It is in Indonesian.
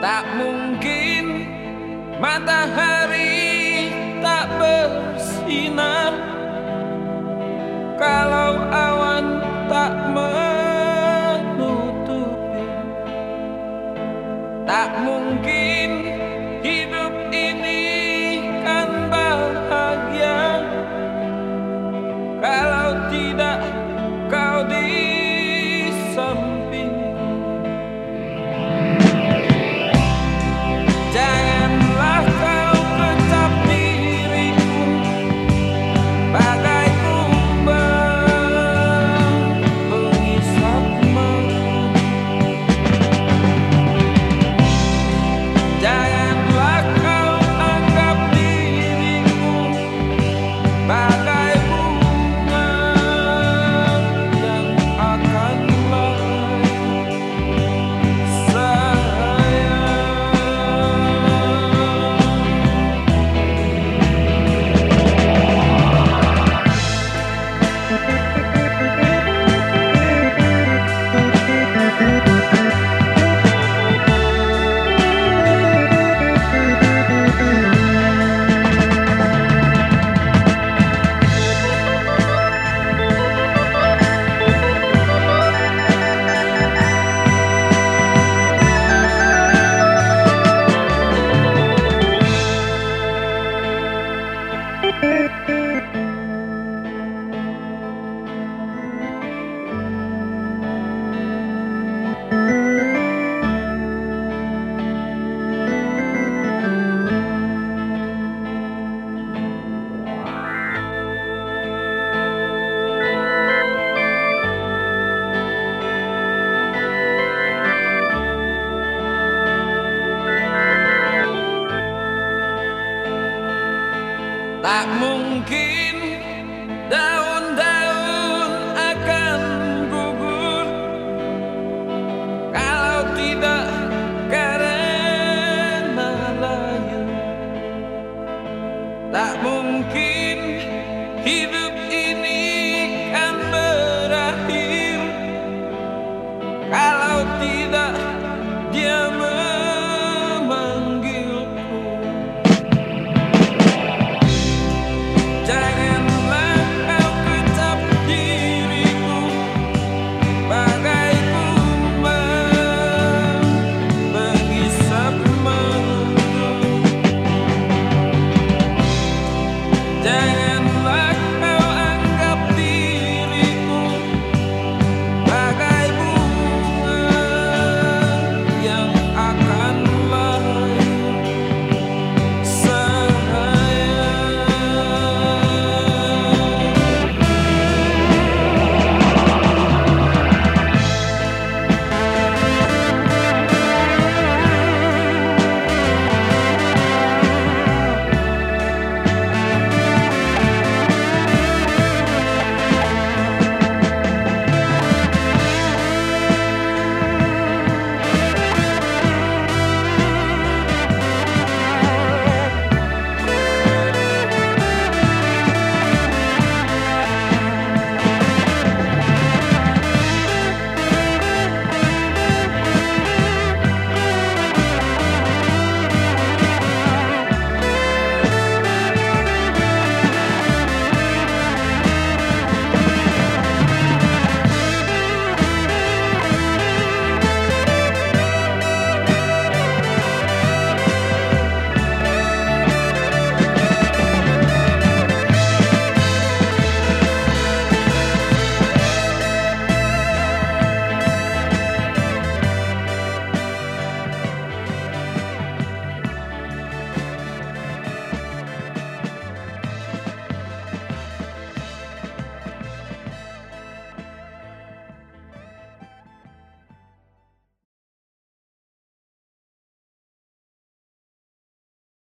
Tak mungkin matahari tak bersinar. Kalau awan tak menutupi Mungkin daun-daun akan gugur. Kalau tidak karena layu Tak mungkin hidup